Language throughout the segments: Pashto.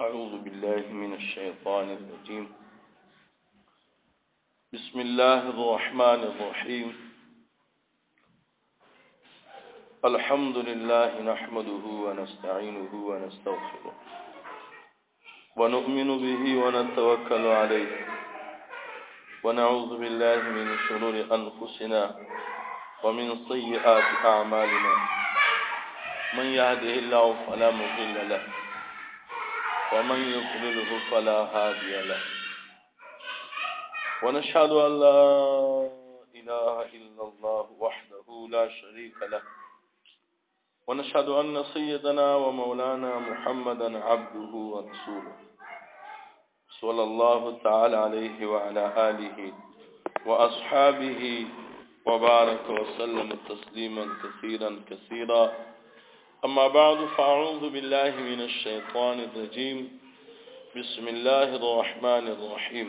أعوذ بالله من الشيطان الرجيم بسم الله الرحمن الرحيم الحمد لله نحمده ونستعينه ونستغفره ونؤمن به ونتوكل عليه ونعوذ بالله من شرور أنفسنا ومن سيئات أعمالنا من يهده الله فلا مضل له ومن يضلله فلا هادي له ونشهد أن لا إله إلا الله وحده لا شريك له ونشهد أن سيدنا ومولانا محمدا عبده ورسوله صلى الله تعالى عليه وعلى آله وأصحابه وبارك وسلم تسليما كثيرا كثيرا أما بعد فأعوذ بالله من الشيطان الرجيم بسم الله الرحمن الرحيم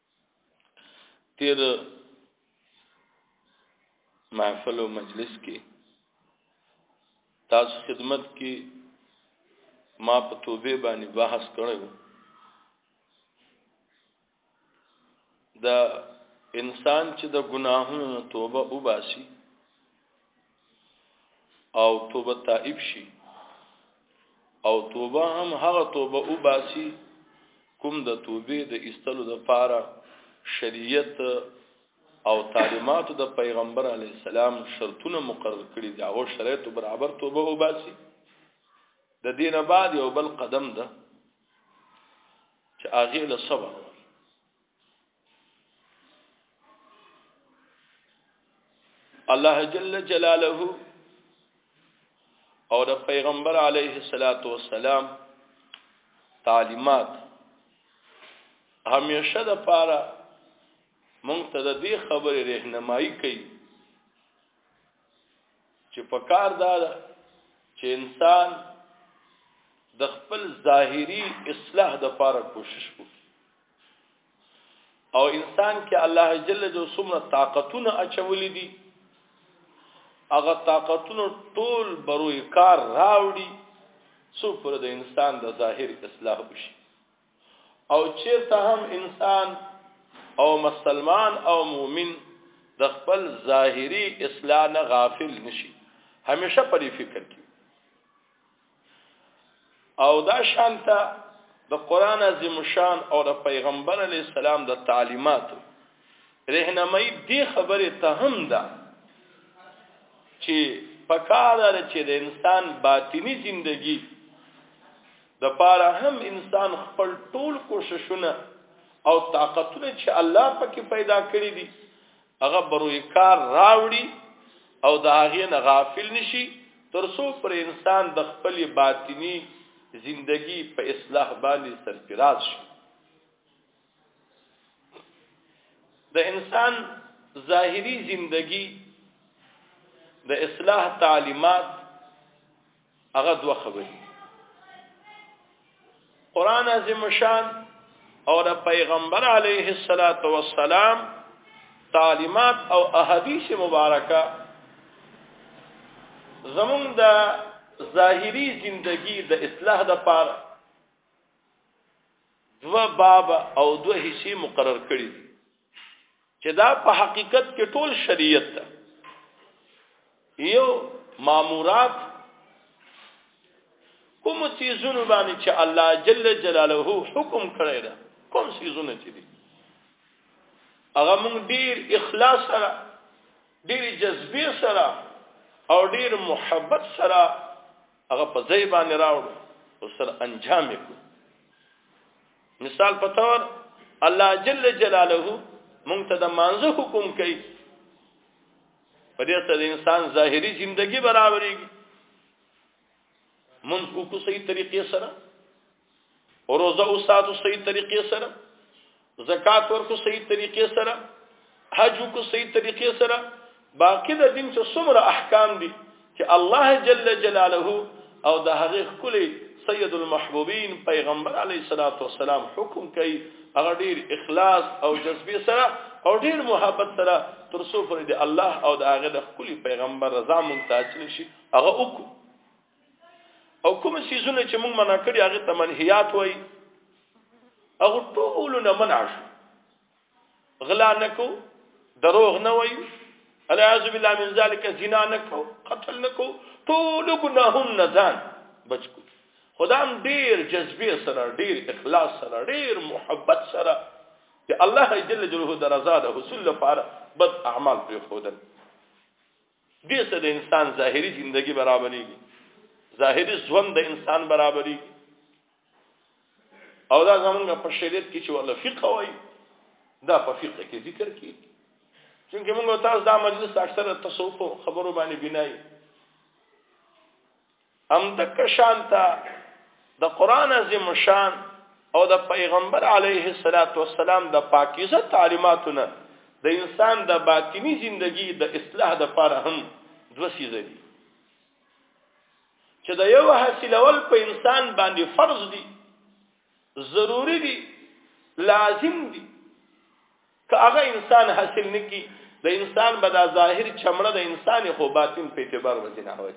تیر محفل او مجلس کې تاسو خدمت کې ما په توبه باندې بحث کړو دا انسان چې د ګناهونو توبه وباسي او توبه تائب شي او توبه هم هغه توبه او باسي کوم د توبې د ایستلو د پاره شریعت او تعلیمات د پیغمبر علی السلام شرطونه مقرر کړي دي هغه شرایط برابر توبه او باسي د دینه بعد یو بل قدم ده چې هغه له صبر الله جل جلاله او د پیغمبر علیه الصلاۃ والسلام تعلیمات همیشه د پاره مونږ ته د دې خبرې رهنمایي کوي چې په کار دا ده چې انسان د خپل ظاهری اصلاح د پاره کوشش وکړي او انسان کې الله جل جو سمره طاقتونه اچولې دي هغه طاقتونه ټول بروي کار راوړي څو پر د انسان د ظاهر اصلاح وشي او چیرته هم انسان او مسلمان او مؤمن د خپل ظاهری اصلاح نه غافل نشي همیشه په فکر کې او دا شانته د قران عظیم شان او د پیغمبر علی السلام د تعلیمات رهنمای دی خبره ته هم ده چې پکار ده چې د انسان باطینی زندگی د پاره هم انسان خپل ټول کوششونه او طاقتونه چې الله پکې پیدا کړی دي هغه بروي کار راوړي او د هغه نه غافل نشي ترسو پر انسان د خپل باطینی زندگی په اصلاح باندې سرفراز شي د انسان ظاهری زندگی د اصلاح تعلیمات هغه دوه خبرې قران عظیم شان او د پیغمبر علیه الصلاۃ والسلام تعلیمات او احادیث مبارکه زمون د ظاهری زندگی د اصلاح د پاره دو باب او دو حصے مقرر کړی چې دا په حقیقت کې ټول شریعت ده یو مامورات کوم سیزونه باندې چې الله جل جلاله حکم کړی دا کوم سیزونه چې دي هغه موږ ډیر اخلاص سره ډیر جذبه سره او ډیر محبت سره هغه په ځای باندې راوړو او سر انجام وکړو مثال په تور الله جل جلاله مونږ ته د مانزه حکم کوي په دې سره د انسان ظاهري ژوندۍ برابرېږي مونږ کو صحیح طریقې سره او روزه او ساتو صحیح طریقې سره زکات ورکو صحیح طریقې سره حج کو صحیح طریقې سره باقی د دین څخه څومره احکام دي چې الله جل جلاله او د هغه خلی سید المحبوبین پیغمبر علی صلوات و سلام حکم کوي هغه ډیر اخلاص او جذبه سره او ډیر محبت سره تر څو پر دې الله او د هغه د خلی پیغمبر رضا مونږ ته حاصل شي هغه وکړو او کوم سيزونه چې مونږ منع کړی هغه تمنهیات وای هغه ټول نه منع شو غلا نکو دروغ نه وایو الیاذ بالله من ذلک زنا نکو قتل نکو ټول ګناهون نه ځان بچو خدام ډیر جذبه سره ډیر اخلاص سره ډیر محبت سره چې الله جل جلاله د رضا د حصول لپاره بد اعمال پرې خودل دې سره د انسان ظاهري ژوندۍ برابرېږي ظاهري ژوند د انسان برابرېږي او دا زمونږ په شریعت کې چې ولا فقه وایي دا په فقه کې ذکر کیږي چونکه موږ تاسو دا مجلس اکثره تصوف خبرو باندې بنای ام دک شانتا د قران عظیم شان او د پیغمبر علیه الصلاۃ والسلام د پاکیزه تعلیماتونه د انسان د باطینی زندگی د اصلاح د لپاره هم دوه سیزه دي چې د یو حاصلول په انسان باندې فرض دي ضروری دي لازم دي که هغه انسان حاصل نکي د انسان به دا ظاهر چمړه د انسان خو باطن په اعتبار وزنه وي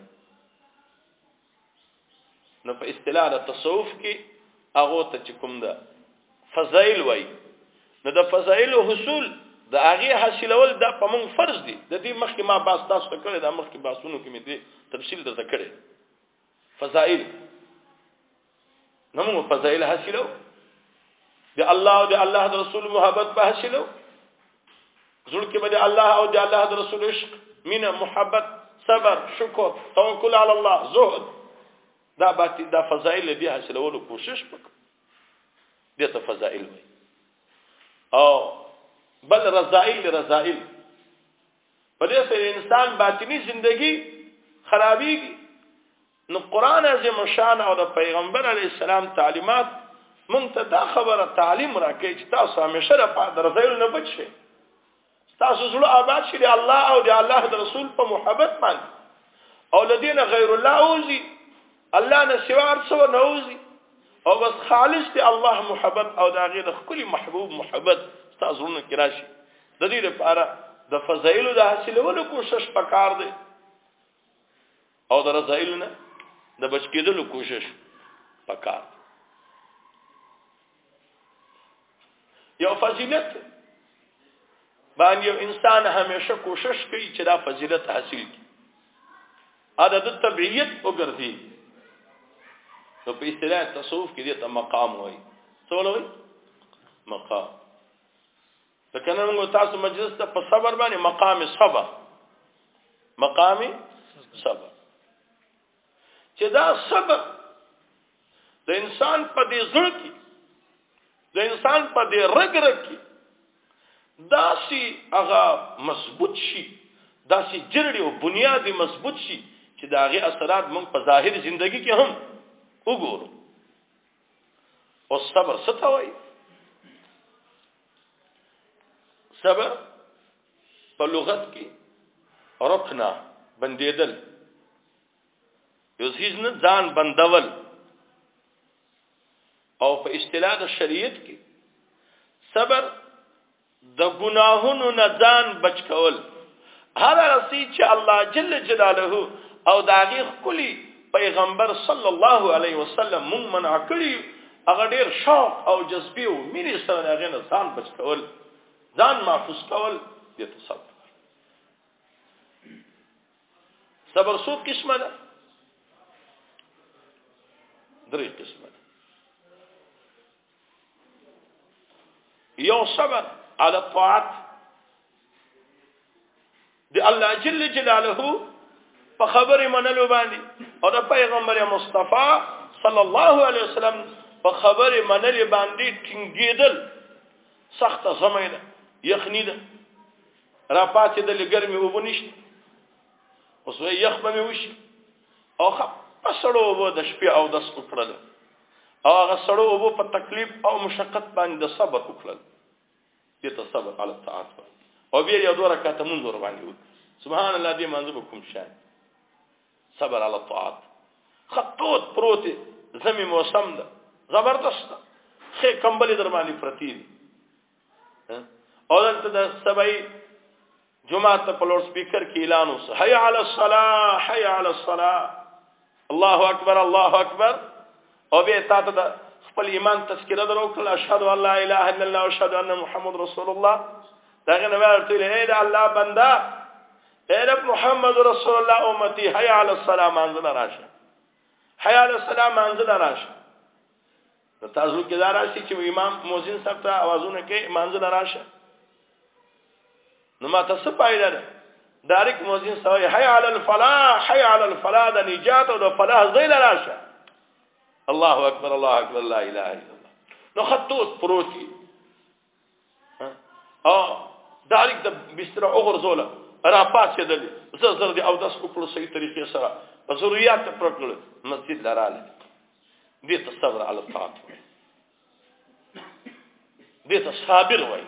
نو په اصطلاح د تصوف کې هغه ته چې کوم ده فضایل وای نو د فضایل او حصول د هغه حاصلول د پمن فرض دي د دې مخکې ما باس تاسو ته کړی د مخکې باسونو کې مې دې تفصیل درته کړی فضایل نو موږ فضایل حاصلو د الله او د الله د رسول محبت په حاصلو زړه کې به د الله او د الله د رسول عشق مینا محبت صبر شکر توکل علی الله زهد دا باتی دا فضائل دې حاصلولو کوشش وکړه دې ته فضائل وي او بل رضائل رضائل په دې سره انسان باطنی ژوندۍ خرابېږي نو قران عظیم شان او د پیغمبر علی السلام تعلیمات مونږ ته دا خبره تعلیم راکې چې تاسو همیشه را پات درځل نه بچ شئ تاسو زړه آباد شي د الله او د الله د رسول په محبت باندې او لدین غیر الله اوزي الله نه سوا ارڅو نه اوزي او بس خالص دی الله محبت او دا غیر خپل محبوب محبت تاسو نه کراشي د دې لپاره د فضایل د حاصلولو کوشش پکار دی او د رسایل نه د بچ کېدلو کوشش پکار یو فضیلت باندې یو انسان همیشه کوشش کوي چې دا فضیلت حاصل کړي دا د طبيعت وګرځي نو په اصطلاح تصوف کې دې ته مقام وایي څه وایي مقام د کنه موږ تاسو مجلس ته په صبر باندې مقام صبر مقام صبر چې دا صبر د انسان په دې زړه کې د انسان په دې رګ رګ کې داسي هغه مضبوط شي داسي جرړي او بنیادی مضبوط شي چې دا غي اثرات موږ په ظاهر ژوندۍ کې هم وګورو او صبر ستوي صبر په لغت کې رکنا بندیدل یو چیز نه ځان بندول او په اصطلاح د شریعت کې صبر د ګناهونو نه ځان بچ کول هر رسی چې الله جل جلاله او داغه خلی پیغمبر صلی الله علیه وسلم مونږ منع کړی هغه ډیر شوق او جذبه او مینې سره هغه نه ځان بچ کول ځان محفوظ کول د تصور صبر سو قسمه ده درې قسمه یو صبر على الطاعت د الله جل جلاله په خبره منلو باندې او د پیغمبر مصطفی صلی الله علیه وسلم په خبره منلې باندې ټینګېدل سخت سمې ده یخنی ده را پاتې د لګرمي وبنشت اوس یخ به وشي او په سړو وو د شپې او د سکړل او هغه سړو وو په تکلیف او مشقت باندې د صبر وکړل دې ته صبر علی الطاعات او بیا یو دوه رکعات مونږ ور باندې وکړ سبحان الله دې منځ به کوم شان صبر علی الطاعات خطوط پروت زمي موسم ده زبردست خې کمبلې در باندې پرتی دي او دلته د سبعي جمعه ته په لوډ سپیکر کې اعلان وس حي على الصلاه حي على الصلاه الله اکبر الله اکبر او به تاسو ته خپل ایمان تذکرہ درو کړل اشهد ان لا اله الا الله واشهد ان محمد رسول الله دا غنه ورته اے دا الله بندا اے رب محمد رسول الله امتی حي على الصلاه منزل راشه حي على الصلاه منزل راشه نو تاسو کې دا راشي چې امام مؤذن صاحب ته आवाजونه کوي مانځل راشه نو ما ته څه پایله ده ډایرک مؤذن صاحب حي على الفلاح حي على الفلاح د نجات او د فلاح ځای راشه الله اکبر الله اکبر لا اله الا الله نو خطوط پروتي ها داریک د بستر اوغرزوله را پاسې دلی زه زر دی او داس وکړو صحیح طریقې سره په ضرورت پرکړ مسجد لراله دې ته صبر علی الطاعت وای دې ته صابر وای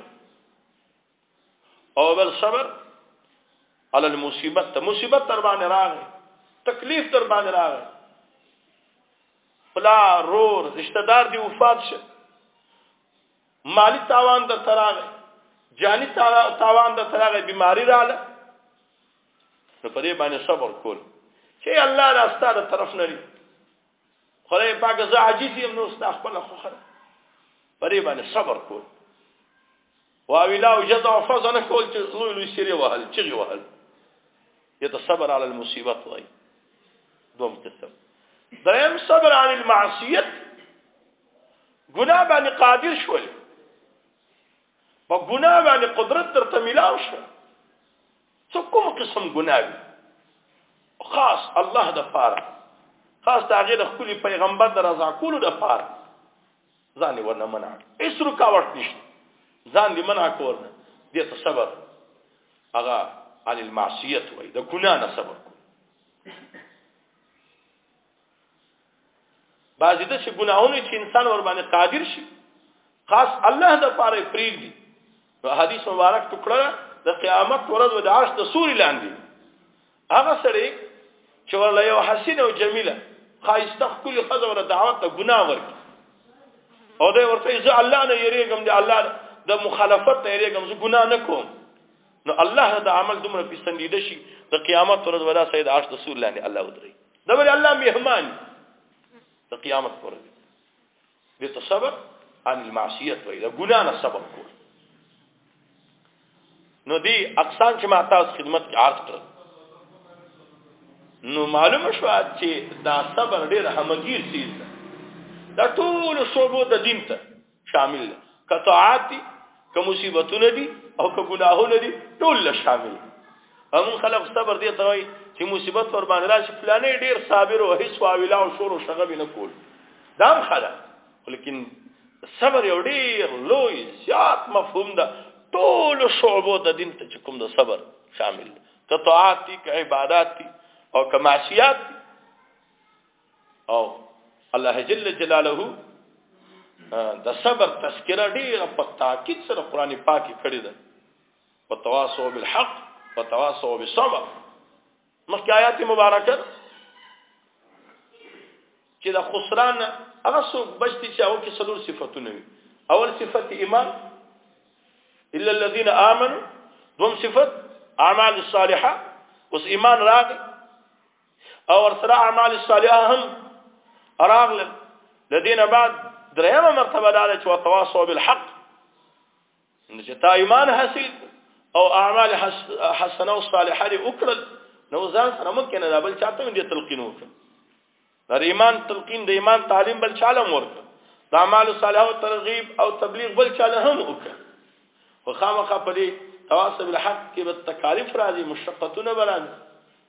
او بل صبر علی المصیبت ته مصیبت تر باندې راغی تکلیف تر باندې راغی پلا رور رشتہ دار دی وفات شه مالی تاوان در تراغه جانی تاوان در تراغه بیماری رااله نو په دې باندې صبر کول چې الله دا ستاره طرف نه لري خدای پاک زه عاجز یم نو ستا خپل خوخره په دې باندې صبر کول واویلا او جزع او فضا نه کول چې لوی لوی سری وهل چې وهل یته صبر علی المصیبت وای دوم قسم دریم صبر علی المعصیت ګناه باندې قادر شول په ګناه باندې قدرت تر تملاو شو څو کوم قسم ګناه وي خاص الله د پاره خاص د هغه د خپل پیغمبر د رضا کولو د پاره ځان ورنه منع هیڅ رکاوټ نشته ځان دې منع کول دې ته صبر هغه عن المعصیت وای د ګناه نه صبر بعضی د څه ګناهونه چې انسان ور باندې قادر شي خاص الله د پاره پریږدي نو حدیث مبارک ټکړه د قیامت ورځ د عرش د سوري لاندې هغه سره چې ورله یو حسین او جمیله خایسته کلی خزه ور دعوت ته ګناه ورک او دا ورته زه الله نه یریږم د الله د مخالفت نه یریږم زه ګناه نه کوم نو الله د عمل دومره پسندیده شي د قیامت پر ورځ ولا سید عرش د سور لاندې الله ودري دا ول الله مهمان د قیامت پر ورځ دې تصبر عن المعصیت وې دا ګنا نه صبر کول نو دی اقسام چې ما تاسو خدمت کې عرض کړ نو معلومه شو چې دا صبر ډېر همغیر سیز ده دا ټول شوبو د دین ته شامل ده قطعات دي که مصیبتونه دي او که ګناهونه دي ټول له شامل هم خلق صبر دي ته چې مصیبت ور باندې راشي فلانه ډیر صابر او هیڅ واویلا او شور او شغب نه کول دا هم خلا لیکن صبر یو ډیر لوی زیات مفهوم ده ټول شعبو د دین ته کوم د صبر شامل قطعات دي که عبادت دي او که معصیت دي او الله جل جلاله د صبر تذکرہ ډیره په تاکید سره قران پاک کې کړی ده وتواصوا بالحق وتواصوا بالصبر مخکې آیات مبارکه چې د خسران هغه څو بچتي چې او کې څلور صفاتونه وي اول صفت ایمان الا الذين امنوا دوم صفت اعمال الصالحه اوس ایمان راغی او ورسره اعمال صالحه هم راغل د دینه بعد درېمه مرتبه دا چې وتواصوا بالحق ان چې تا ایمان حاصل او اعمال حسنه او صالحه لري وکړل نو ځان سره ممکن دا بل چاته دې تلقین وکړ در ایمان تلقین د ایمان تعلیم بل چاله ورکړ د اعمال صالحه او ترغیب او تبلیغ بل چاله هم وکړ خو خامخا په دې تواصل بالحق کې به تکالیف راځي مشقتونه بران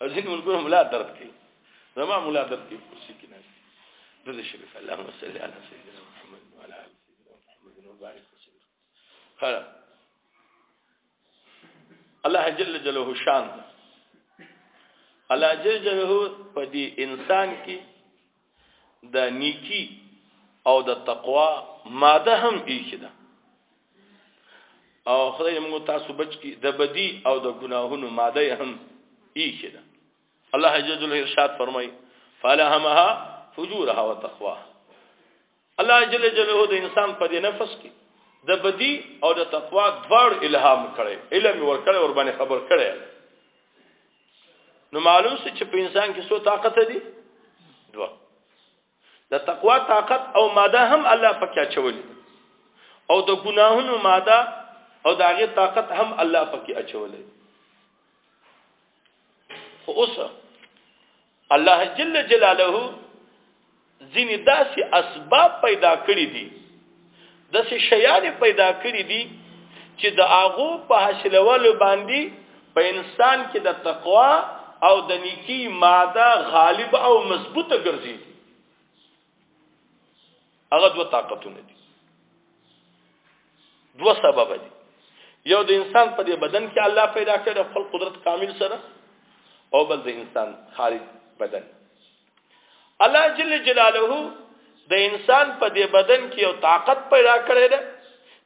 او ځینې ملګرو ملا درد کوي زما ملا درد کوي کرسي کې ناست درد شریف اللهم صل علی سیدنا محمد وعلى ال سیدنا محمد وبارک وسلم خلاص الله جل جلاله شان الله جل جلاله په دې انسان کې د نیکی او د تقوا ماده هم ایښې ده او خدای موږ تاسو بچ کی د بدی او د ګناهونو ماده هم ایښې ده الله جل جلاله ارشاد فرمای فلهمها فجورها وتقواها الله جل جلاله د انسان په دې نفس کې د بدی او د تقوا دواړو الهام کړي علم ورکړي ور باندې خبر کړي نو معلوم څه چې په انسان کې څو طاقت دي دوا د تقوا طاقت او ماده هم الله پکې چولې او د ګناهونو ماده او د هغه طاقت هم الله پکې اچولې خو اوس الله جل جلاله ځینې داسې اسباب پیدا کړی دي داسې شیان پیدا کړی دي چې د هغه په حاصلولو باندې په انسان کې د تقوا او د نیکی ماده غالب او مضبوطه ګرځي هغه دوه طاقتونه دي دوه سبب دي یو د انسان په دې بدن کې الله پیدا کړ خپل قدرت کامل سره او بل د انسان خارج بدن الله جل جلاله د انسان په دې بدن کې یو طاقت پیدا کړی دی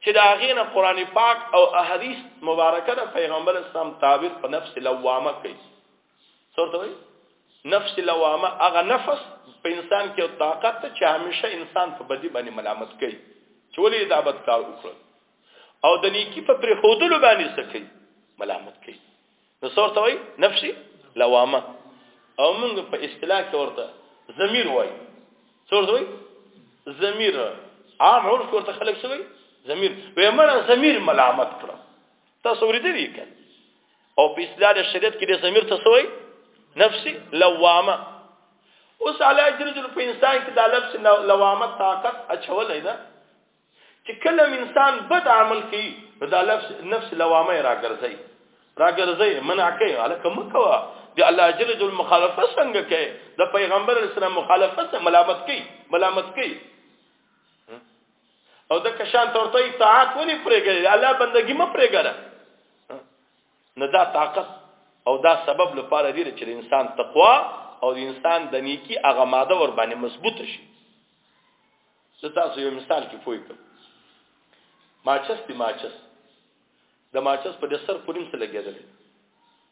چې دا غینه قران پاک او احادیث مبارکه د پیغمبر اسلام تعبیر په نفس لوامه کوي څورته وي نفس لوامه هغه نفس په انسان کې او طاقت ته چې همیشه انسان په بدی باندې ملامت کوي چې ولې دا بد کار وکړ او د نیکی په پر خودلو باندې سکی ملامت کوي نو څورته وي نفس لوامه او موږ په اصطلاح کې ورته ضمیر وای څورته وي ضمیر عام عرف ورته خلک سوي ضمیر وې مړه ضمیر ملامت کړ تاسو ورته دي کړه او په اصلاح د شریعت کې د ضمیر څه وایي نفسي لوامه اوس علی جرجل په انسان کې د لفظ لوامه طاقت اچولې ده چې کله انسان بد عمل کوي نو دا لفظ نفس لوامه راګرځي راګرځي منع کوي الکه مکوا د الله جل جل مخالفه څنګه کوي د پیغمبر اسلام مخالفه ملامت کوي ملامت کوي او د کشان تورته اطاعت ونی پرېګل الله بندگی م پرېګل نه دا طاقت او دا سبب لپاره دی چې انسان تقوا او د انسان د نیکی هغه ماده ور باندې مضبوط شي زه تاسو یو مثال کې پوي کوم ماچس دی ماچس د ماچس په دسر پوریم څه لګیدل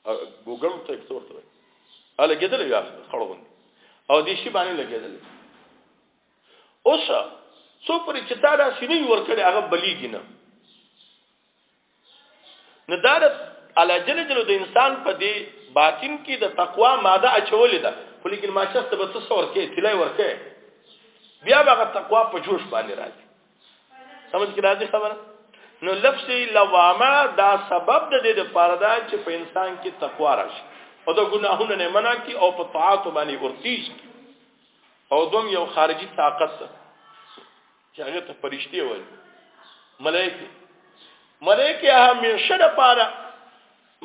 او ګوګل ته څور ته ا لګیدل یا خړوند او دې شی باندې لګیدل اوس څو پر چې تا دا سینې ور کړې هغه بلیږي نه نو دا الله جل جلاله د انسان په دې باطن کې د تقوا ماده اچولې ده خو لیکن ما شخص ته به څه ور کې تلای ور کې بیا به تقوا په جوش باندې راځي سمجھ کې راځي خبره نو لفظ لوامه دا سبب د دې لپاره دا چې په انسان کې تقوا راشي او د ګناهونو نه منع کی او په طاعت باندې ورتیش کی او دوم یو خارجي طاقت ده چې هغه ته پرشتي وایي ملائکه ملائکه همیشه د پاره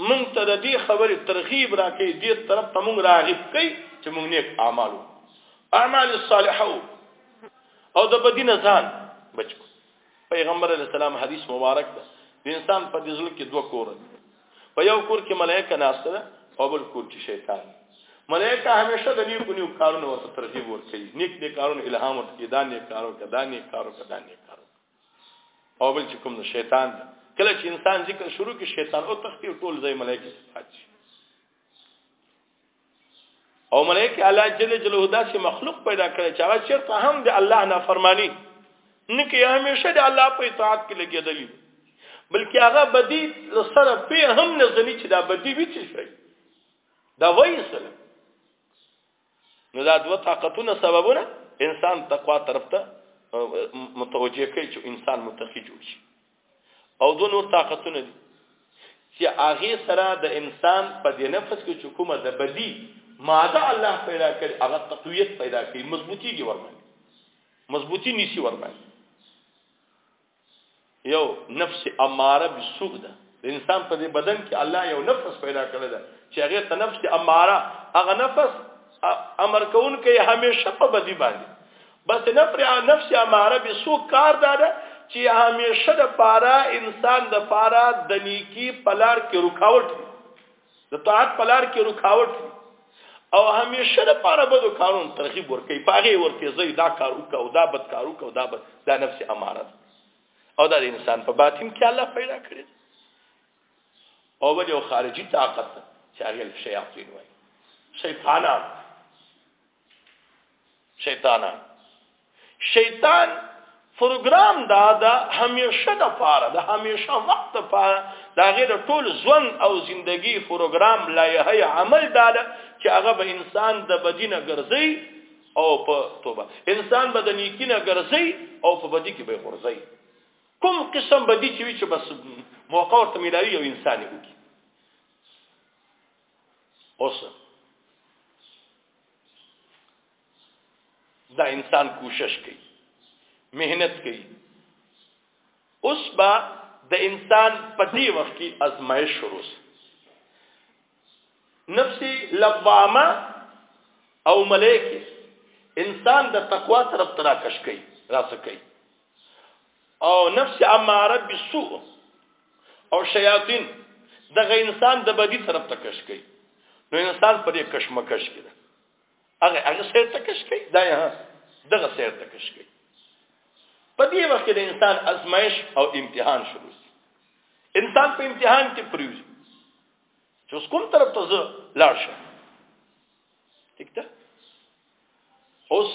مونږ ته د دې خبرې ترغیب راکې دې طرف ته مونږ راغب کړي چې مونږ نیک اعمال اعمال صالحه او د بدینه ځان بچو پیغمبر علی السلام حدیث مبارک ده د انسان په دزل کې دوه کور دي په یو کور کې ملائکه ناشته ده او بل کور کې شیطان ملائکه همیشه د نیکو نیو کارونو ورته ترغیب ورکوي نیک نیک کارونو الهام ورکوي دا نیک کارو کدا نیک کارو کدا نیک کارو او بل چې کوم شیطان ده کله چې انسان ذکر شروع کې شیطان او تختی ټول ځای ملائکه صفات شي او ملائکه الله جل جلاله داسې مخلوق پیدا کړی چې هغه چرته هم د الله نافرمانی نه کوي همیشه د الله په اطاعت کې لګیدلی بلکې هغه بدی لسره په هم نه ځنی چې دا بدی وی څه شي دا وایي سره نو دا دوه طاقتونه سببونه انسان تقوا طرف ته متوجه کوي چې انسان متقی جوړ شي او دو نور طاقتونه دي چې هغه سره د انسان په دې نفس کې چې کومه د بدی ماده الله پیدا کړي هغه تقویت پیدا کړي مضبوطی کې ورمنه مضبوطی نشي ورمنه یو نفس اماره بالسوء ده د انسان په دې بدن کې الله یو نفس پیدا کړی ده چې هغه ته نفس اماره هغه نفس امر کون کې همیشه په بدی باندې بس نفر نفس اماره به سو کار داده چې همیشه د پاره انسان د پاره د نیکی پلار کې رکاوټ وي د طاعت پلار کې رکاوټ وي او همیشه د پاره بدو کارون ترغیب ورکي پاغه ورته زی دا کار وکاو دا بد کار وکاو دا بد دا نفس اماره او دا انسان په باطن کې الله پیدا کړی او بده خارجي طاقت چې هغه شیاطین وایي شیطانان شیطانان شیطان پروګرام دا د همیشه د پاره د همیشه وخت د پاره دا غیر ټول ژوند او زندگی پروګرام لایحه عمل دا ده چې هغه به انسان د بدینه ګرځي او په توبه انسان به د نیکینه ګرځي او په بدی کې به ګرځي کوم قسم بدی چې وي چې بس موقع ورته ملایي او انسان وي اوس دا انسان کوشش کوي مهنت کوي اوس با د انسان په دې وخت کې ازمایش شروع شي نفسي لوامه او ملائکه انسان د تقوا طرف تراکش کوي راسکي او نفس اماره بالسوء او شیاطین دغه انسان د بدی طرف ته کش کوي نو انسان په دې کشمکش کې ده هغه هغه سیر ته کش کوي دا یا دغه سیر ته کش کوي په دې وخت کې د انسان ازمایش او امتحان شروع شي انسان په امتحان کې پریوزي چې کوم طرف ته ځه لاړ شم ٹھیک ده اوس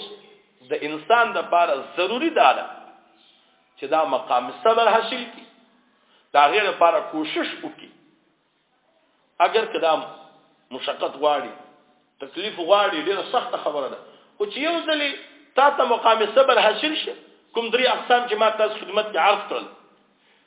د انسان د پاره ضروری دا ده چې دا مقام صبر حاصل کی دا غیر لپاره کوشش وکي اگر کدا مشقت غواړي تکلیف غواړي ډیره سخت خبره ده او چې یو ځلې تا ته مقام صبر حاصل شي کوم درې اقسام چې ما تاسو خدمت کې عرض کړل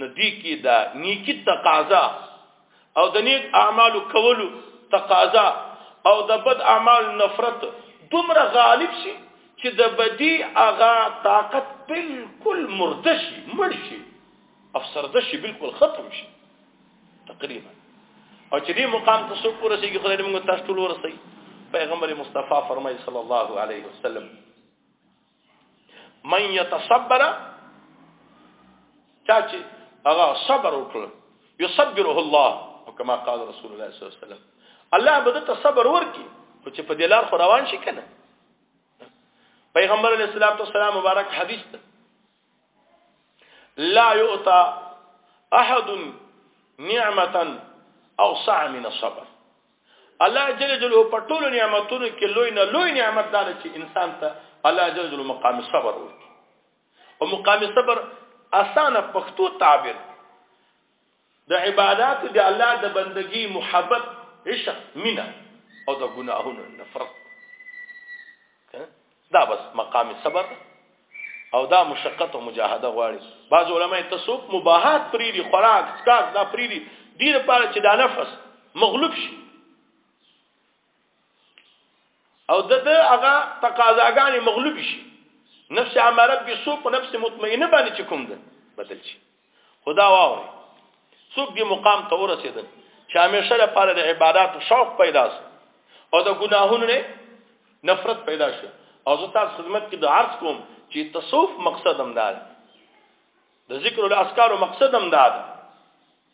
نو دوی کې دا نیکی تقاضا او د نیک اعمالو کولو تقاضا او د بد اعمال نفرت دومره غالب شي چې د بدی اغا طاقت بالکل مردشي مرشي افسردشي بالکل ختم شي تقریبا او چې دې مقام ته څوک ورسیږي خدای دې موږ تاسو ټول ورسي پیغمبر مصطفی فرمایي صلی الله علیه وسلم من يتصبر چا چې هغه صبر وکړ يصبره الله وكما قال رسول الله صلى الله عليه وسلم الله به ته صبر ورکي خو چې په دې لار خو روان شي کنه پیغمبر علیه الصلاۃ والسلام مبارک حدیث ده لا يؤتى احد نعمتا اوسع من الصبر الله جل جلاله په ټولو نعمتونو کې لوی نه لوی نعمت دار چې انسان ته الله جل جلاله مقام صبر ورکړي او مقام صبر اسانه پښتو تعبیر د عبادت د الله د بندگی محبت عشق مینا او د ګناهونو نفرت دا بس مقام صبر او دا مشقت او مجاهده غواړي بعض علما تصوف مباحات پریری خوراک سکاک دا پریری دیر پاره چې دا نفس مغلوب شي او د د هغه تقاضاګانې مغلوب شي نفس اماره به سو په نفس مطمئنه باندې چې کوم ده بدل شي خدا واوري څوک دې مقام ته ورسېدل چې همیشه لپاره د عبادت شوق پیدا شي او د ګناهونو نه نفرت پیدا شي او زه تاسو خدمت کې د عرض کوم چې تصوف مقصد هم دا دی د ذکر او اذکار مقصد هم دا دی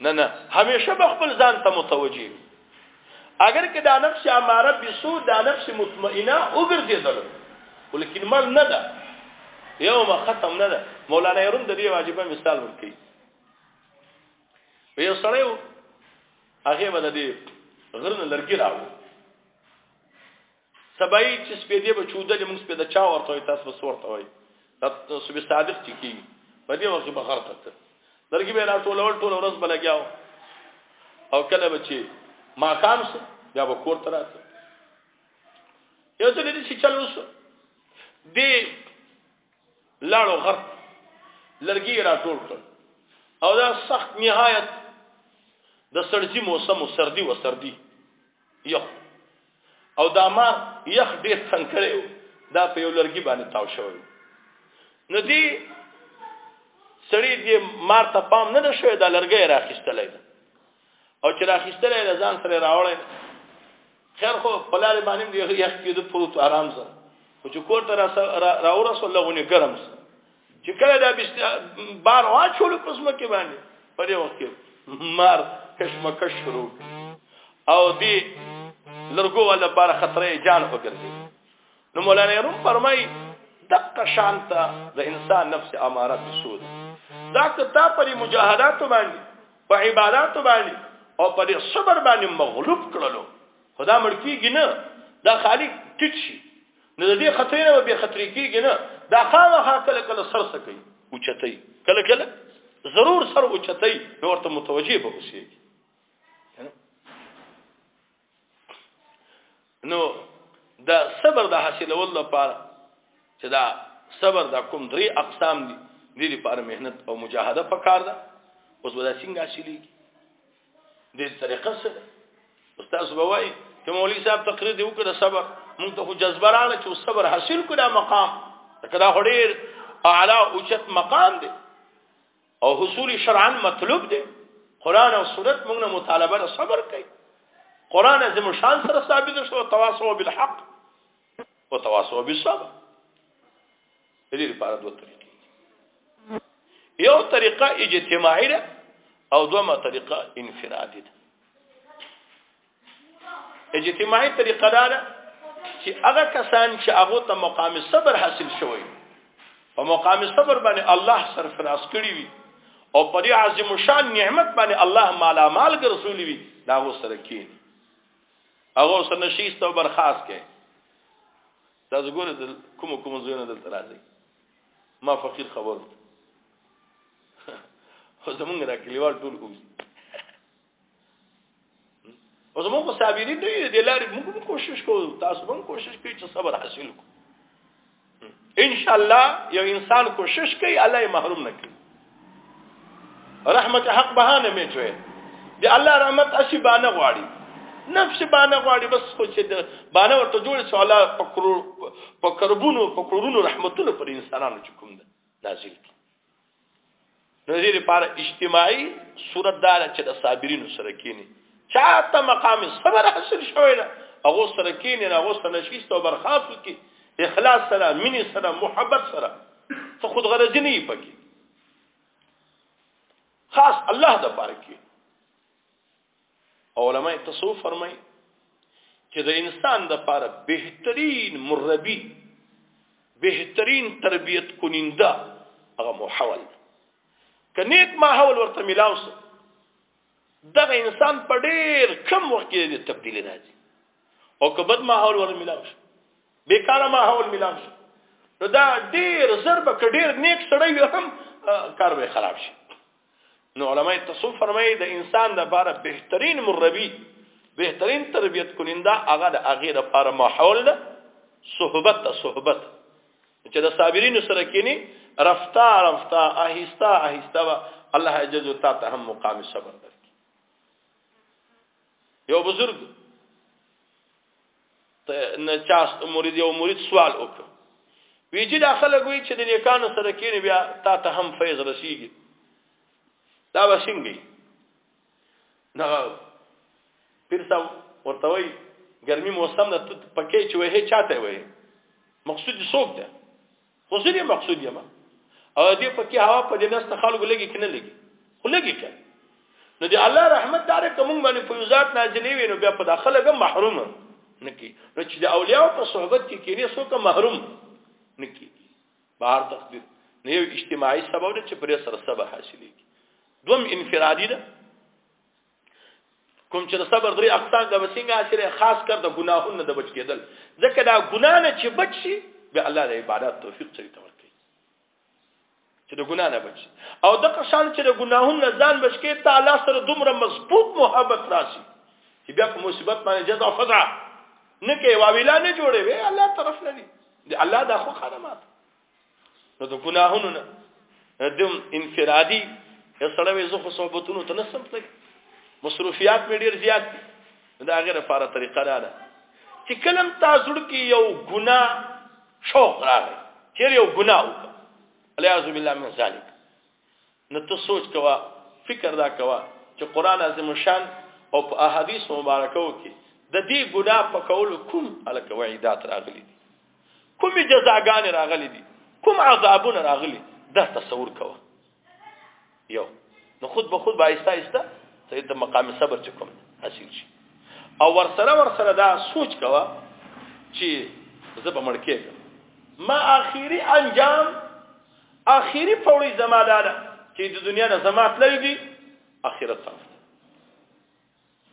نه نه همیشه به خپل ځان ته متوجه وي اگر که دا نفس اماره بسو دا نفس مطمئنه وګرځیدل ولیکن مل نه ده یو ما ختم نه ده مولانا یرون د دې واجبه مثال ورکړي یو سړی هغه باندې غرن لرګي راو سبای چې سپېدې به چودلې موږ سپېده چا ورته وي تاسو به ورته وي تاسو سبې صادق چې کی په دې وخت به غر کته درګي به را ټول ټول ورځ بلګیاو او کله به چې ما خام سه بیا به کور تر راځه یو څه دې چې چلو سه دې لاړو غر لرګي را ټول کړ او دا سخت نهایت د سړځي موسم او سردي و سردي یخ او دا مار یخ ډیر تنگ کړو دا په یو لرګي باندې تاو شوی نو دی سړی دی مار ته پام نه ده شوی دا لرګي راخیستلای او چې راخیستلای نه ځان سره راوړی خیر خو په لار باندې دی یخ کېده پروت آرام سره خو چې کور ته را راورسول لغونه ګرم سره چې کله دا بار واچول په سم کې باندې په دې وخت کې مار کشمکش شروع او دی لرګو ولا بار خطرې جان وګرځي نو مولانا روم فرمای دقه شانته د انسان نفس اماره بسود دا که تا پر مجاهدات باندې په عبادت باندې او پر صبر باندې مغلوب کړلو خدا مړ کیږي نه دا خالق ټیټ شي نو د دې خطرې نه به خطرې کیږي نه دا خامخا کله کله سر سکی او چتای کله کله ضرور سر او چتای نو ورته متوجه به اوسې نو دا صبر د حاصلولو لپاره چې دا صبر دا کوم درې اقسام دي د لپاره مهنت او مجاهده پکار ده اوس ودا څنګه حاصلېږي دې طریقه څه ده استاد بوای ته مولوی صاحب تقریر دی وکړه صبر موږ ته خو جذبه رااله چې صبر حاصل کړه مقام کدا هډیر اعلی اوچت مقام دی او حصول شرعا مطلوب دی قران او سنت موږ نه مطالبه صبر کوي قران زموږ شان سره ثابت شو تواصو بالحق او تواصو به صبر دې لپاره دوه طریقې یو طریقه اجتماعي ده او دومه طریقه انفرادي ده اجتماعي طریقه ده چې هغه کسان چې هغه ته مقام صبر حاصل شوی په مقام صبر باندې الله سرفراز کړی وي او پر عظیم شان نعمت باندې الله مالا مال ګرځولې وي دا وسره کې هغه سره نشیست او برخاست کې تاسو ګورئ کوم کوم زونه دلته راځي ما فقیر خبر خو زمونږ را کلیوال ټول اوس او زمونږ صابری ډېر د لارې موږ کوشش کوو تاسو هم کوشش کوئ چې صبر حاصل کړو ان شاء الله یو انسان کوشش کوي الله یې محروم نه کوي رحمت حق بهانه مې چوي دی الله رحمت اسی باندې غواړي نفس باندې غواړي بس خو چې باندې ورته جوړ شو الله په کرو په کربونو په کرونو رحمتونو پر انسانانو چکم ده نازل کی نو دې لپاره اجتماعي صورت دار چې د صابرینو سره کینی چاته مقام صبر حاصل شوی نه هغه سره کینی نه هغه سره نشیست او برخاف کی اخلاص سره مینې سره محبت سره ته خود غرضی نه پکې خاص الله د پاره کې علماء تصوف فرمای چې د انسان د لپاره بهترین مربي بهترین تربیت کونینده هغه محول کنيک ماحول ورته ملاو سو دغه انسان په ډیر کم وخت کې د تبدیل راځي او که بد ماحول ور ملاو شي بیکاره ماحول ملاو شي نو دا ډیر ضرب کډیر نیک سړی هم کار به خراب شي نو علماء تصوف فرمایي د انسان د بار بهترین مربي بهترین تربیت کولیندا هغه د هغه د لپاره ماحول ده صحبت ته صحبت چې د صابرینو سره کینی رفتا رفتا اهستا اهستا الله جل تا ته هم مقام صبر درکړي یو بزرگ نه چاست مرید یو مرید سوال وکړ وی چې دا خلک وی چې د نیکانو سره کینې بیا تا ته هم فیض رسیږي دا وسنګي نه پیر صاحب ورته وی ګرمي موسم نه پکې چې وه چاته وی مقصود څوک ده خو زه دې مقصود یم او دې په کې هوا په دې نست خلکو لګي کنه لګي خو لګي کنه نو دې الله رحمت دار کوم باندې فیوزات نازلې وینو بیا په داخله ګم محروم نکی نو چې د اولیاء په صحبت کې کینې څوک محروم نکی بهر تقدیر نه یو اجتماعي سبب دی چې پرې سره سبب حاصلېږي دوم انفرادي ده کوم چې صبر درې اقسام د وسنګ حاصل خاص کر د ګناهونو د بچ کېدل ځکه دا ګناه نه چې بچ شي به الله د عبادت توفیق چي ته ورکړي چې د ګناه نه بچ او د قشان چې د ګناهونو نه ځان بچ کې ته الله سره دومره مضبوط محبت راشي چې بیا په مصیبت باندې جزا فزع نه کوي واویلا نه جوړي وي الله طرف نه دي الله دا خو خدمات نو د ګناهونو نه دم انفرادي سره وې زه خو صحبتونو ته نسم تللی مصروفیات مې ډیر زیات دي دا غیره لپاره طریقه را ده چې کلم تاسو کې یو ګنا شوق راغی چې یو ګنا وکړ الیاذ بالله من ذلک نو ته سوچ کوه فکر دا کوه چې قران عظیم شان او په احادیث مبارکو کې د دې ګناه په کولو کوم الک وعیدات راغلي دي کوم جزاګان راغلي دي کوم عذابونه راغلي دا تصور کوه یو نو خود به خود به آیسته آیسته ته د مقام صبر چکم حاصل شي او ورسره ورسره دا سوچ کوه چې زه به مړ کېږم ما اخیری انجام اخري پوړی زما دا ده چې د دنیا نه زما تللی دي اخرت طرف ته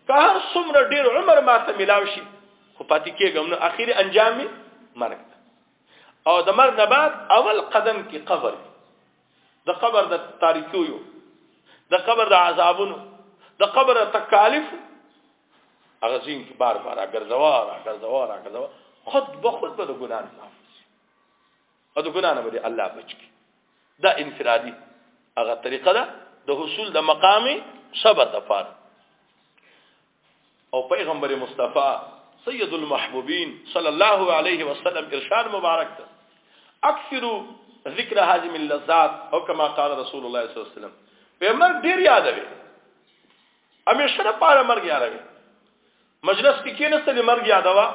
که هر څومره ډیر عمر ما ته ملاو شي خو پاتې کېږم نو اخري انجام می مرګ او د مرګ نه بعد اول قدم کې قبر د قبر د تاریکیو د قبر د عذابونو د قبر د تکالیف هغه زین کې بار بار اگر زوار اگر زوار اگر زوار خود به خود به د ګناه نه او د ګنا نه به الله بچ کی دا انفرادي هغه طریقه ده د حصول د مقام صبر د فار او پیغمبر مصطفی سید المحبوبین صلی الله علیه وسلم ارشاد مبارک ده اکثر ذکر هاضم اللذات او کما قال رسول الله صلی الله علیه وسلم په مرګ ډیر یادوي همیشه لپاره مرګ یادوي مجلس کې کېنه ستلې مرګ یادوا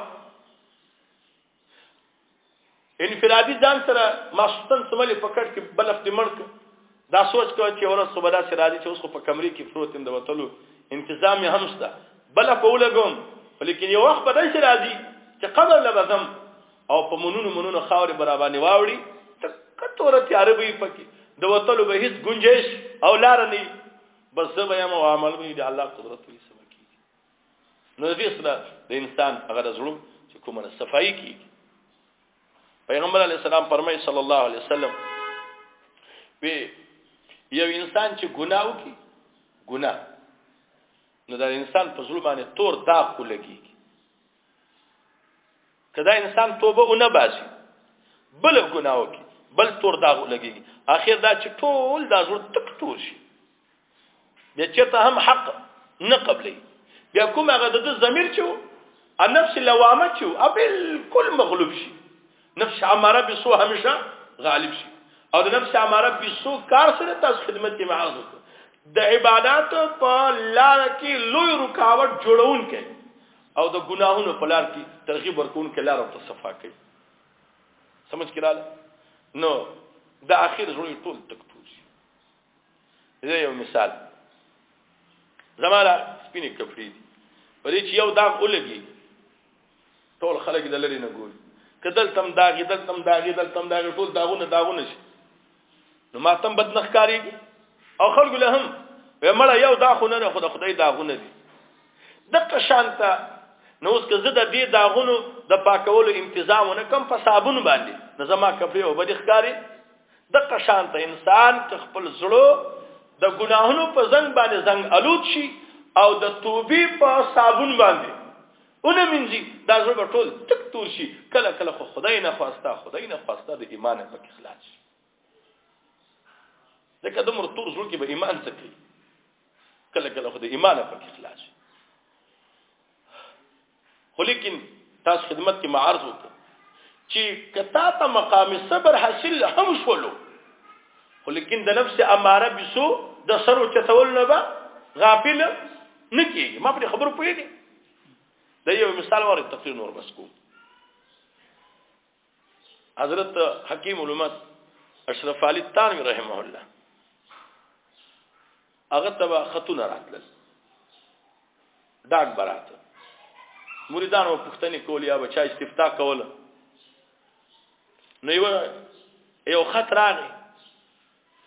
انفرادي ځان سره ماستن سملې پکړ کې بلف دې مړک دا سوچ کوي چې ورځ صبح دا سره راځي چې اوس خو په کمرې کې پروت اند وتلو انتظام یې هم شته بل په ولګم ولیکن یو وخت بدای سره راځي چې قبر لبزم او په منونو منونو خاورې برابرني واوړي تکتوره تیارې به پکې د وتلو به هیڅ گنجائش او لار نه بس زه به یم او عمل به د الله قدرت وي نو د دې سره د انسان هغه زړه چې کومه صفائی کیږي پیغمبر علی السلام فرمای صلی الله علیه وسلم وی یو انسان چې ګناه وکي ګناه نو دا انسان په ظلم باندې تور داغ ولګي کدا انسان توبه ونه باسي بل ګناه وکي بل تور داغ لګي اخر دا چې ټول دا زړه تک تور شي بیا چرته هم حق نه قبلې بیا کوم هغه د ضمیر چې او نفس لوامه چې او بالکل مغلوب شي نفس اماره به سو همیشه غالب شي او د نفس اماره به سو کار سره تاسو خدمت کې معاذ د عبادت په لار کې لوی رکاوټ جوړون کوي او د ګناهونو په لار کې ترغیب ورکون کې لار او تصفا کوي سمجھ کړه نو د اخر زړه ټول تک زه یو مثال زمالا سپینې کپړې دي په دې چې یو داغ ولګي ټول خلک د لری نه ګوري کدل تم داغي دل تم داغي دل تم داغي ټول داغونه داغونه شي نو ماتم بد نخکاری او خلق له هم ومړه یو دا خونه نه خدای خدای داغونه دي دغه شانته نو اوس که زه د دې داغونو د پاکولو انتظام نه کم په صابون باندې نو زما کپړې او بدخکاری د قشان ته انسان که خپل زړه د ګناهونو په زنګ باندې زنګ الوت شي او د توبې په صابون باندې اونه منځي دا زړه ټول تک تور شي کله کله خو خدای نه خواسته خدای نه خواسته د ایمان په کې خلاص شي ځکه د مر تور زړه کې به ایمان څه کوي کله کله خو د ایمان په کې خلاص شي خو لیکن تاسو خدمت کې معارض وکړ چې کتا ته مقام صبر حاصل هم شولو خو لیکن د نفس اماره بسو د سر او چتول نه با غافل نه کیږي ما په خبرو پوهیږي دا یو مثال ور تقریر نور بس کوم حضرت حکیم علمت اشرف علی تانوی رحمه الله هغه ته به خطونه راتلل ډاک براته مریدان و پښتني کول یا بچا استفتاء کول نو یو یو خط راغی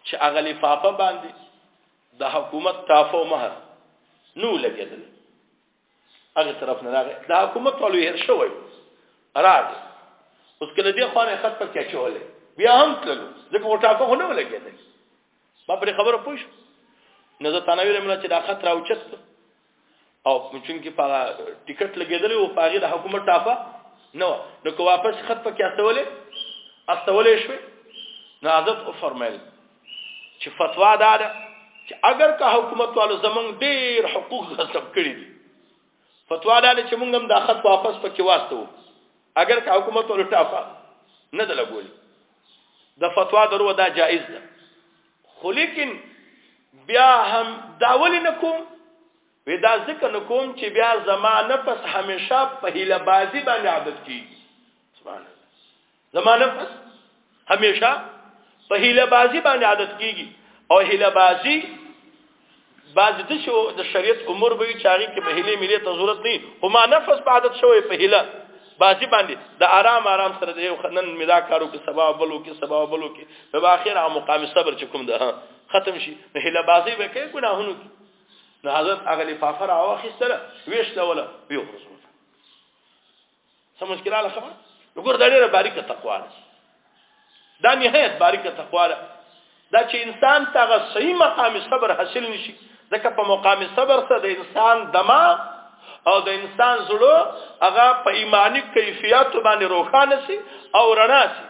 چې هغه لفافه باندې د حکومت تافو مہر نو لګیدل هغه طرف نه راغی د حکومت ولې هر شوی راغی اوس کله دې خوانه خط پر کې چولې بیا هم تللو ځکه وټاکو نه لګیدل ما پر خبره پوه شو نو زه تنوي لمل چې دا خطر او چت او چون کې په ټیکټ لګیدل او په غیر حکومت ټافه نو نو کو واپس خط پکې استولې استولې شوې نو عزت او فرمایل چې فتوا دا ده چې اگر که حکومت والو زمونږ ډیر حقوق غصب کړی دي فتوا دا چې موږ هم دا خط واپس پکې واستو اگر که حکومت ولټافه نه د لګول د فتوا درو دا جایز ده خو لیکن بیا هم داول نه کوم ودا ذکر نه کوم چې بیا زمانه پس همیشه په هیله بازی باندې عادت کیږي سبحان الله زما نفس همیشه په هیله بازی باندې عادت کیږي او هیله بازی بعض د شو د شریعت امور به چاري کې په هیله ملي ته ضرورت نه او ما نفس په عادت شوی په هیله بازی باندې د آرام آرام سره دی خنن مدا کارو کې سبا بلو کې سبا بلو کې په اخر هغه مقام صبر چې کوم ده ختم شي نو هله بازی به کې ګناهونو کې نو حضرت اغلی فافر او خسره ویش لوله وی غرزو څه مشکله له خبره وګور دا ډیره باریکه تقوا ده دا نهایت باریکه تقوا ده دا چې انسان تاغه صحیح مقام صبر حاصل نشي ځکه په مقام صبر سره د انسان دما او د انسان زړه هغه په ایمانی کیفیت باندې روښانه سي او رڼا سي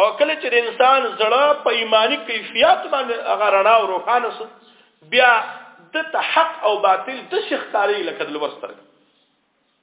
او کله چې انسان زړه په ایمانی کیفیت باندې هغه رڼا او روښانه سي بیا د حق او باطل د شخصاري لکه د لوستر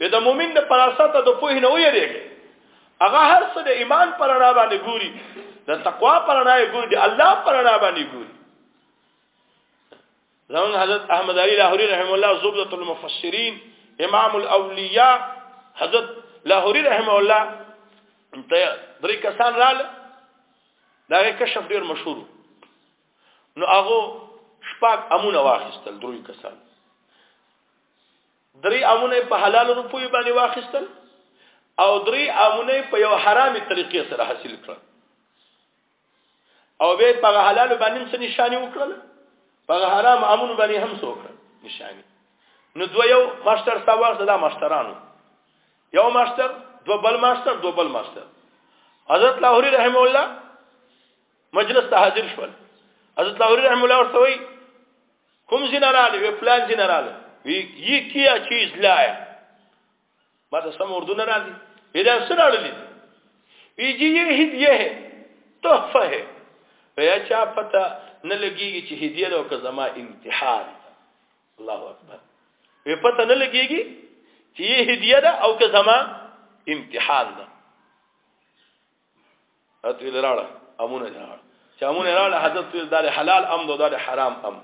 وې د مؤمن د فراسته د پوهې نه ویریږي هغه هر څه د ایمان پر اړه باندې ګوري د تقوا پر اړه ګوري د الله پر اړه باندې ګوري زمون حضرت احمد علی لاهوری رحم الله زبدۃ المفسرین امام الاولیاء حضرت لاهوری رحم الله انت درې کسان رال دا کشف ډیر مشهور نو هغه شپږ امونه واخیستل درې کسان درې امونه په حلال روپوي باندې واخیستل او درې امونه په یو حرامي طریقې سره حاصل کړل او به په حلال باندې څه نشانه وکړل په حرام امون باندې هم څه وکړل نشانه نو دوه یو ماستر سوار صدا ماسترانو یو ماستر دو بل ماستر دو بل ماستر حضرت لاهوری رحم الله مجلس ته حاضر شول حضرت لاهوری رحم الله ورته وی کوم جنرال وی پلان جنرال وی یی کیا چیز لایا ما ته سم اردو نه راځي پیدا سره اړلې وی جی یی هدیه ہے تحفه ہے بیا چا پته نه لګیږي چې هدیه ده او که زما امتحان الله اکبر وی پته نه لګیږي چې یی هدیه ده او که زما امتحان ده اتوی لراړه امونه لراړه چې امونه لراړه حضرت ویل دا حلال ام دا دا حرام ام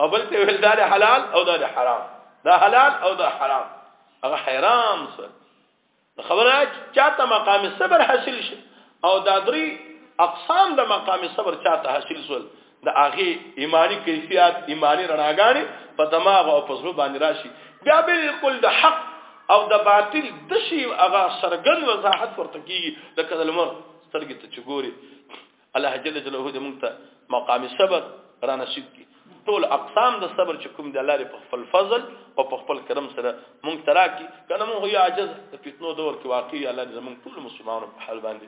او بل ته ویل دا حلال او دا حرام دا حلال او دا حرام هغه حرام سره خبره چاته مقام صبر حاصل شي او دا دري اقسام د مقام صبر چاته حاصل شول د هغه ایمانی کیفیت ایمانی رڼاګانی په دماغ او په زړه باندې راشي بیا بالکل د حق او د باطل د شی هغه سرګن وضاحت ورته کیږي لکه د لمر سترګې ته چګوري الله جل جلاله دې مونږ ته مقام صبر را نصیب کړي ټول اقسام د صبر چې کوم د الله په خپل فضل او په خپل کرم سره مونږ تراکي کنه مونږ یو عاجز په فتنو دور کې واقعي الله دې زمونږ ټول مسلمانانو په حال باندې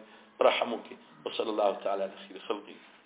رحم وکړي وصلی الله تعالی علی خیر خلقه